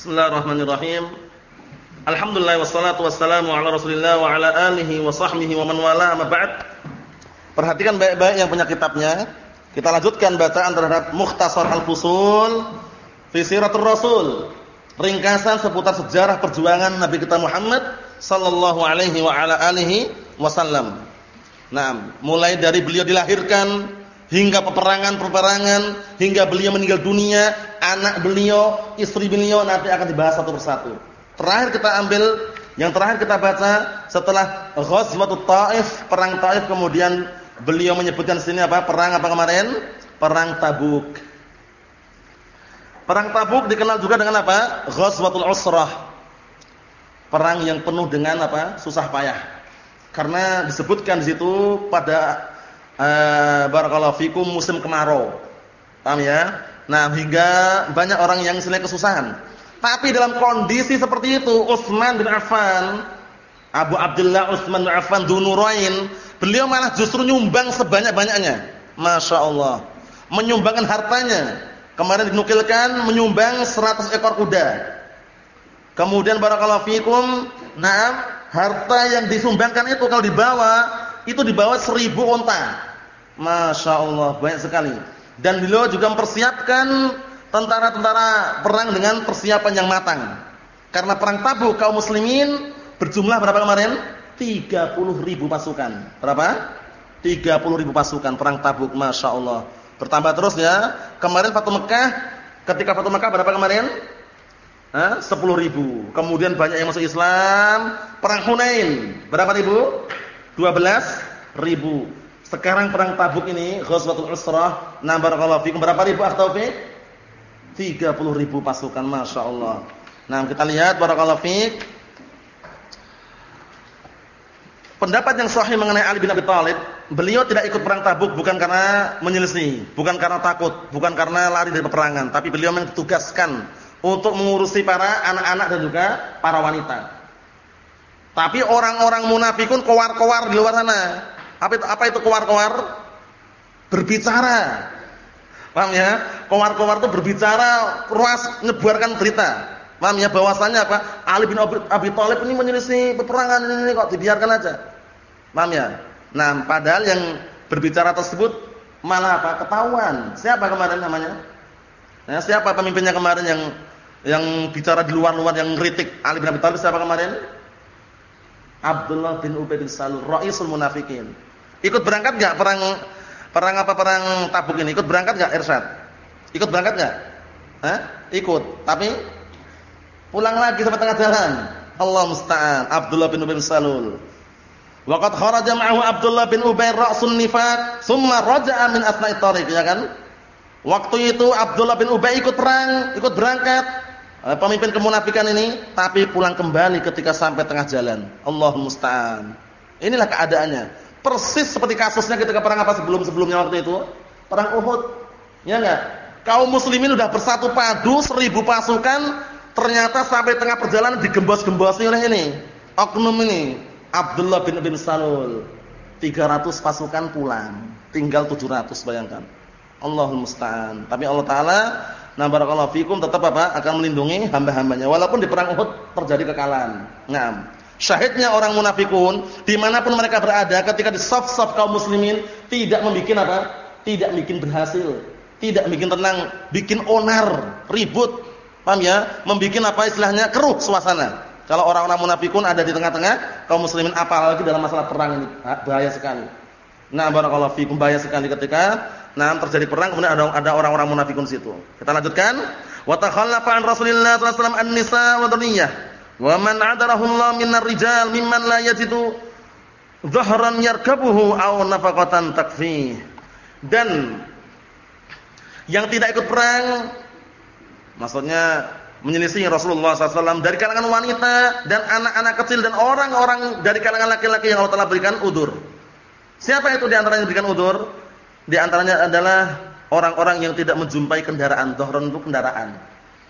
Bismillahirrahmanirrahim. Alhamdulillah wassalatu wassalamu ala Rasulillah wa ala alihi wa sahbihi wa man wala amma ba'd. Perhatikan baik-baik yang punya kitabnya. Kita lanjutkan bacaan terhadap Mukhtasar Al-Fusul fi Siratul Rasul. Ringkasan seputar sejarah perjuangan Nabi kita Muhammad sallallahu alaihi wa ala alihi wasallam. Nah, mulai dari beliau dilahirkan hingga peperangan-peperangan, hingga beliau meninggal dunia, anak beliau, istri beliau nanti akan dibahas satu persatu. Terakhir kita ambil yang terakhir kita baca setelah Ghazwatut Taif, perang Taif kemudian beliau menyebutkan sini apa? Perang apa kemarin? Perang Tabuk. Perang Tabuk dikenal juga dengan apa? Ghazwatul Usrah. Perang yang penuh dengan apa? Susah payah. Karena disebutkan di situ pada uh, barakallahu fikum musim kemarau. Paham ya? Nah, hingga banyak orang yang istilahnya kesusahan. Tapi dalam kondisi seperti itu, Utsman bin Affan, Abu Abdullah Utsman bin Affan Dunurain, beliau malah justru nyumbang sebanyak-banyaknya. Masya Allah. Menyumbangkan hartanya. Kemarin dinukilkan menyumbang 100 ekor kuda. Kemudian barakallahu fikum, nah, harta yang disumbangkan itu kalau dibawa, itu dibawa seribu onta. Masya Allah banyak sekali. Dan beliau juga mempersiapkan tentara-tentara perang dengan persiapan yang matang. Karena perang Tabuk kaum muslimin berjumlah berapa kemarin? 30 ribu pasukan. Berapa? 30 ribu pasukan perang Tabuk. Masya Allah. Bertambah terus ya. Kemarin Fatu Mekah, ketika Fatu Mekah berapa kemarin? Hah? 10 ribu. Kemudian banyak yang masuk Islam. Perang Hunain. Berapa ribu? 12 ribu. Sekarang perang Tabuk ini, Ghazwatul Usrah, barakallahu fikum berapa ribu akh Taufik? 30 ribu pasukan, Masya Allah. Nah, kita lihat barakallahu fik. Pendapat yang sahih mengenai Ali bin Abi Thalib, beliau tidak ikut perang Tabuk bukan karena menyelisih, bukan karena takut, bukan karena lari dari peperangan, tapi beliau memang ditugaskan untuk mengurusi para anak-anak dan juga para wanita. Tapi orang-orang munafikun kowar-kowar di luar sana apa itu, apa itu kowar-kowar? Berbicara. Paham ya? Kowar-kowar itu berbicara, ruas nyebarkan berita. Paham ya? Bahwasanya apa? Ali bin Abi, Thalib ini menyelisih peperangan ini, ini kok dibiarkan aja. Paham ya? Nah, padahal yang berbicara tersebut malah apa? Ketahuan. Siapa kemarin namanya? Ya, siapa pemimpinnya kemarin yang yang bicara di luar-luar yang kritik Ali bin Abi Thalib siapa kemarin? Abdullah bin Ubay bin Salul, raisul munafikin. Ikut berangkat enggak perang perang apa perang Tabuk ini? Ikut berangkat enggak Irsyad? Ikut berangkat enggak? Hah? Ikut. Tapi pulang lagi sampai tengah jalan. Allah musta'an. Abdullah bin Ubay bin Salul. Waqad kharaja ma'ahu Abdullah bin Ubay ra'sun nifaq, thumma raja'a min asna'i tariq, ya kan? Waktu itu Abdullah bin Ubay ikut perang, ikut berangkat. Pemimpin kemunafikan ini tapi pulang kembali ketika sampai tengah jalan. Allah musta'an. Inilah keadaannya. Persis seperti kasusnya ketika perang apa sebelum-sebelumnya waktu itu? Perang Uhud. Ya enggak? Kaum muslimin sudah bersatu padu seribu pasukan, ternyata sampai tengah perjalanan digembos-gembosi oleh ini. Oknum ini, Abdullah bin bin Salul. 300 pasukan pulang, tinggal 700 bayangkan. Allahul musta'an. Tapi Allah taala na barakallahu fikum tetap apa? akan melindungi hamba-hambanya walaupun di perang Uhud terjadi kekalahan. Naam. Syahidnya orang munafikun di mana pun mereka berada ketika di saf-saf kaum muslimin tidak membuat apa? Tidak bikin berhasil, tidak bikin tenang, bikin onar, ribut. Paham ya? Membikin apa istilahnya? keruh suasana. Kalau orang-orang munafikun ada di tengah-tengah kaum muslimin apalagi dalam masalah perang ini bahaya sekali. Nah, barakallahu fikum bahaya sekali ketika nah terjadi perang kemudian ada ada orang-orang munafikun situ. Kita lanjutkan. Wa takhallafa an Rasulillah sallallahu alaihi wasallam an-nisa wa duniyah. Wa man adarahullah minar rijal mimman la yajidu dhahran yarkabuhu aw nafaqatan takfih. Dan yang tidak ikut perang maksudnya menyelisih Rasulullah SAW dari kalangan wanita dan anak-anak kecil dan orang-orang dari kalangan laki-laki yang Allah telah berikan udur. Siapa itu di yang berikan udur? Di antaranya adalah orang-orang yang tidak menjumpai kendaraan. Dhahran itu kendaraan.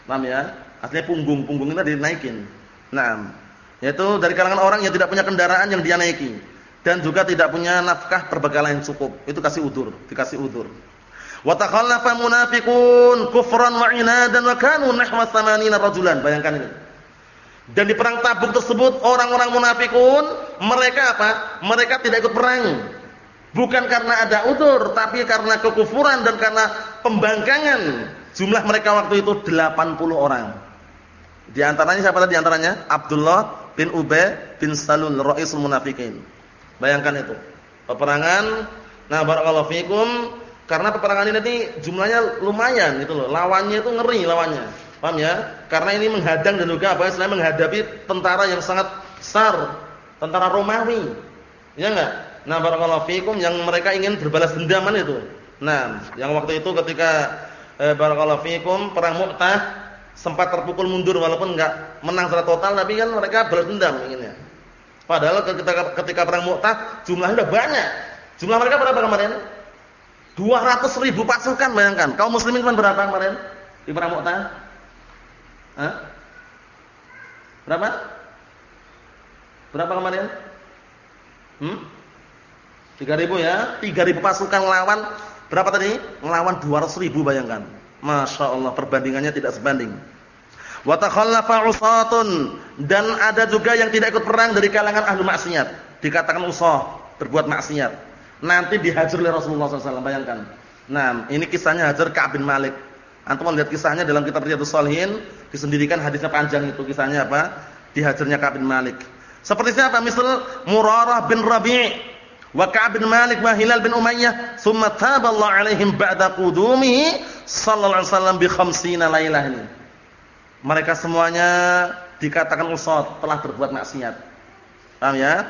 Paham ya? Artinya punggung, punggung itu dinaikin. Nah, yaitu dari kalangan orang yang tidak punya kendaraan yang dia naiki dan juga tidak punya nafkah perbekalan yang cukup. Itu kasih udur, dikasih udur. Wa takhallafa munafiqun kufran wa inadan wa kanu nahwa 80 rajulan. Bayangkan ini. Dan di perang Tabuk tersebut orang-orang munafikun mereka apa? Mereka tidak ikut perang. Bukan karena ada udur, tapi karena kekufuran dan karena pembangkangan. Jumlah mereka waktu itu 80 orang. Di antaranya siapa tadi di antaranya? Abdullah bin Ubay bin Salul Ra'isul Munafikin. Bayangkan itu. Peperangan nah barakallahu fikum karena peperangan ini nanti jumlahnya lumayan itu loh. Lawannya itu ngeri lawannya. Paham ya? Karena ini menghadang dan juga apa istilahnya menghadapi tentara yang sangat besar, tentara Romawi. Ya enggak? Nah, barakallahu fikum yang mereka ingin berbalas dendaman itu. Nah, yang waktu itu ketika eh, barakallahu fikum perang Mu'tah sempat terpukul mundur walaupun enggak menang secara total tapi kan mereka balas dendam inginnya. Padahal ketika ketika perang Mu'tah jumlahnya udah banyak. Jumlah mereka berapa kemarin? 200 ribu pasukan bayangkan. Kaum muslimin cuma berapa kemarin di perang Mu'tah? Berapa? Berapa kemarin? Hmm? 3000 ya. 3000 pasukan lawan berapa tadi? Melawan 200 ribu bayangkan. Masya Allah perbandingannya tidak sebanding. Wa takhallafa usatun dan ada juga yang tidak ikut perang dari kalangan ahlu maksiat. Dikatakan usah, berbuat maksiat. Nanti dihajar oleh Rasulullah SAW. Bayangkan. Nah, ini kisahnya hajar Ka'ab bin Malik. Antum lihat kisahnya dalam kitab Riyadhus Shalihin, disendirikan hadisnya panjang itu kisahnya apa? Dihajarnya Ka'ab bin Malik. Seperti siapa? Misal Murarah bin Rabi' wa Ka'ab bin Malik wa Hilal bin Umayyah, thumma taballahu alaihim ba'da qudumihi sallallahu alaihi wasallam bi khamsina lailah ini. Mereka semuanya dikatakan usad, telah berbuat maksiat. Paham ya?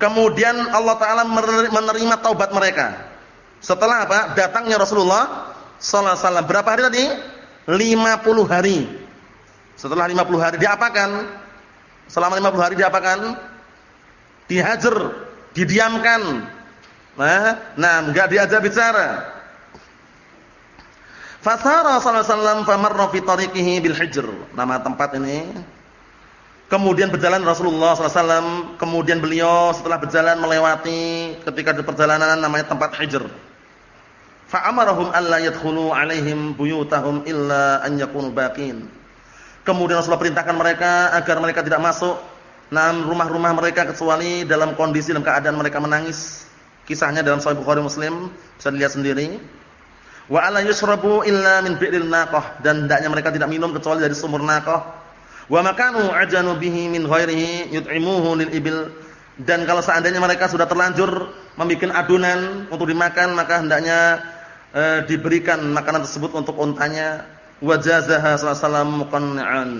Kemudian Allah taala menerima taubat mereka. Setelah apa? Datangnya Rasulullah sallallahu alaihi wasallam. Berapa hari tadi? 50 hari. Setelah 50 hari diapakan? Selama 50 hari diapakan? Dihajar, didiamkan. Nah, nah enggak diajak bicara. Fasara sallallahu alaihi wasallam famarra fi bil hijr. Nama tempat ini Kemudian berjalan Rasulullah SAW. Kemudian beliau setelah berjalan melewati ketika di perjalanan namanya tempat hijr. Fa'amarahum alla yadkhulu alaihim buyutahum illa an yakunu baqin. Kemudian Rasulullah perintahkan mereka agar mereka tidak masuk dalam rumah-rumah mereka kecuali dalam kondisi dalam keadaan mereka menangis. Kisahnya dalam Sahih Bukhari Muslim bisa dilihat sendiri. Wa alla yusrabu illa min bi'ril naqah. Dan hendaknya mereka tidak minum kecuali dari sumur naqah. Wa makanu ajanu bihi min ghairihi yut'imuhu lil ibil. Dan kalau seandainya mereka sudah terlanjur membuat adunan untuk dimakan maka hendaknya e, diberikan makanan tersebut untuk untanya. Wajazaha sallallahu muqanni'an.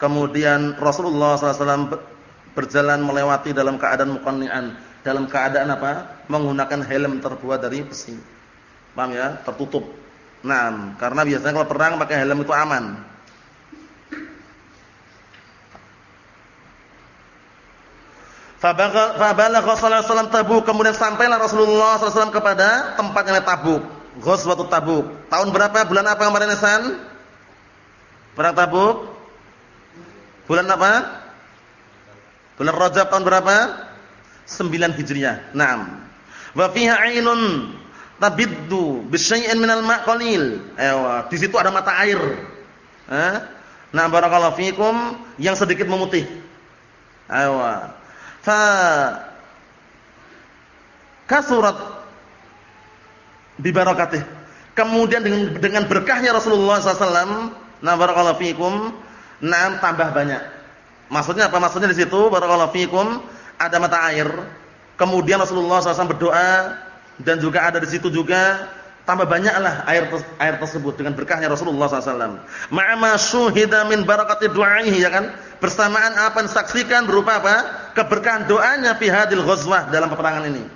Kemudian Rasulullah sallallahu berjalan melewati dalam keadaan muqanni'an dalam keadaan apa menggunakan helm terbuat dari besi paham ya tertutup nah karena biasanya kalau perang pakai helm itu aman Fabalagha sallallahu alaihi wasallam Tabuk, kemudian sampailah Rasulullah SAW kepada tempat yang Tabuk, Ghazwatut Tabuk. Tahun berapa? Bulan apa kemarin Hasan? Perang Tabuk? Bulan apa? Bulan Rajab tahun berapa? 9 Hijriah. Naam. Wa fiha 'ainun tabiddu bi syai'in minal ma' qalil. Di situ ada mata air. Eh? Nah, barakallahu fikum yang sedikit memutih. Ewa fa kasurat bi barakatih. Kemudian dengan dengan berkahnya Rasulullah SAW, nah barakallahu fikum, nah tambah banyak. Maksudnya apa? Maksudnya di situ barakallahu fikum ada mata air. Kemudian Rasulullah SAW berdoa dan juga ada di situ juga tambah banyaklah air air tersebut dengan berkahnya Rasulullah SAW. Ma'ama syuhida min barakati du'aihi ya kan? Bersamaan apa yang saksikan berupa apa? Keberkahan doanya fi hadil ghazwah dalam peperangan ini.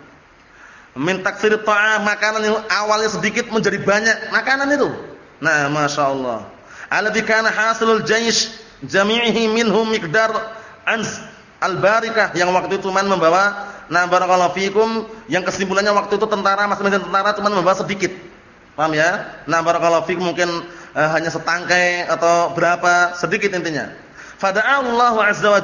Min taksir ta'am, makanan yang awalnya sedikit menjadi banyak makanan itu. Nah, Masya Allah. Kana hasilul jaysh jami'ihi minhum miqdar ans al-barikah yang waktu itu man membawa Nah, barakallahu fikum, yang kesimpulannya waktu itu tentara masing-masing tentara cuma membawa sedikit. Paham ya? Nah, barakallahu fikum mungkin uh, hanya setangkai atau berapa, sedikit intinya. Fada'allahu azza wa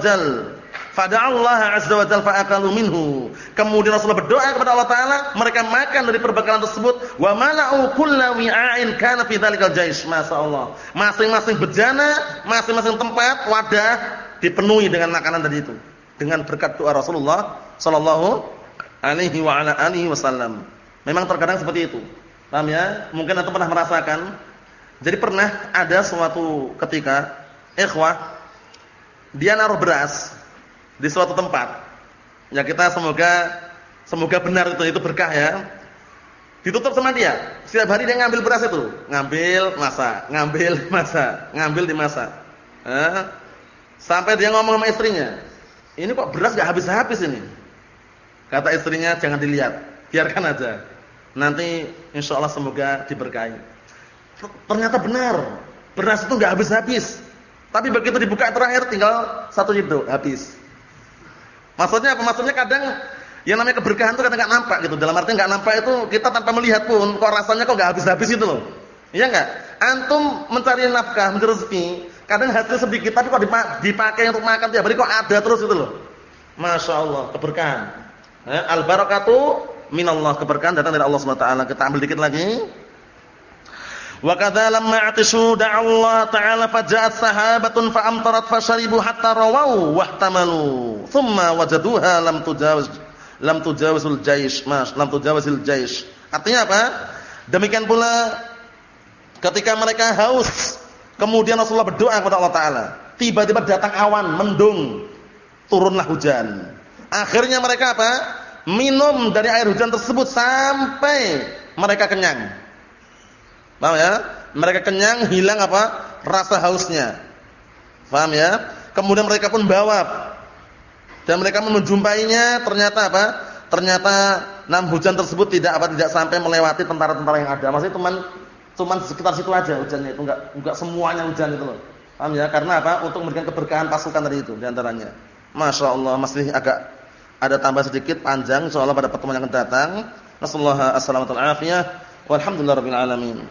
jal Fada'allah azza wa jalla fa'akalu minhu. Kemudian Rasulullah berdoa kepada Allah taala, mereka makan dari perbekalan tersebut. Wa mala'u kulla wi'ain kana fi dzalikal jaish. Masyaallah. Masing-masing bejana, masing-masing tempat, wadah dipenuhi dengan makanan tadi itu. Dengan berkat doa Rasulullah sallallahu alaihi wa ala alihi wasallam. Memang terkadang seperti itu. Paham ya? Mungkin antum pernah merasakan. Jadi pernah ada suatu ketika ikhwah dia naruh beras di suatu tempat. Ya kita semoga semoga benar itu itu berkah ya. Ditutup sama dia. Setiap hari dia ngambil beras itu, ngambil masak, ngambil masak, ngambil dimasak. Eh? Sampai dia ngomong sama istrinya, "Ini kok beras gak habis-habis ini?" Kata istrinya, "Jangan dilihat, biarkan aja. Nanti insya Allah semoga diberkahi." Ternyata benar, beras itu gak habis-habis. Tapi begitu dibuka terakhir tinggal satu itu habis. Maksudnya apa? Maksudnya kadang yang namanya keberkahan itu kadang nggak nampak gitu. Dalam arti nggak nampak itu kita tanpa melihat pun kok rasanya kok nggak habis-habis itu loh. Iya nggak? Antum mencari nafkah, mencari rezeki, kadang hasil sedikit tapi kok dipakai untuk makan tiap hari kok ada terus itu loh. Masya Allah keberkahan. Eh, al barakatu minallah keberkahan datang dari Allah Subhanahu Wa Taala. Kita ambil dikit lagi. Wa kadza lamma atishu Allah ta'ala faja'at sahabatun fa amtarat fasharibu hatta rawau wahtamalu thumma wajaduha lam tujawiz lam tujawizul mas lam tujawizil jaish artinya apa? Demikian pula ketika mereka haus kemudian Rasulullah berdoa kepada Allah taala. Tiba-tiba datang awan mendung. Turunlah hujan. Akhirnya mereka apa? Minum dari air hujan tersebut sampai mereka kenyang Paham ya? Mereka kenyang, hilang apa? Rasa hausnya. Paham ya? Kemudian mereka pun bawa dan mereka menjumpainya ternyata apa? Ternyata enam hujan tersebut tidak apa tidak sampai melewati tentara-tentara yang ada. Maksudnya cuman cuman sekitar situ aja hujannya itu enggak enggak semuanya hujan itu loh. Paham ya? Karena apa? Untuk memberikan keberkahan pasukan tadi itu di antaranya. Masya Allah masih agak ada tambah sedikit panjang insyaallah pada pertemuan yang akan datang. Nasallahu alaihi wasallam. Walhamdulillahirabbil alamin.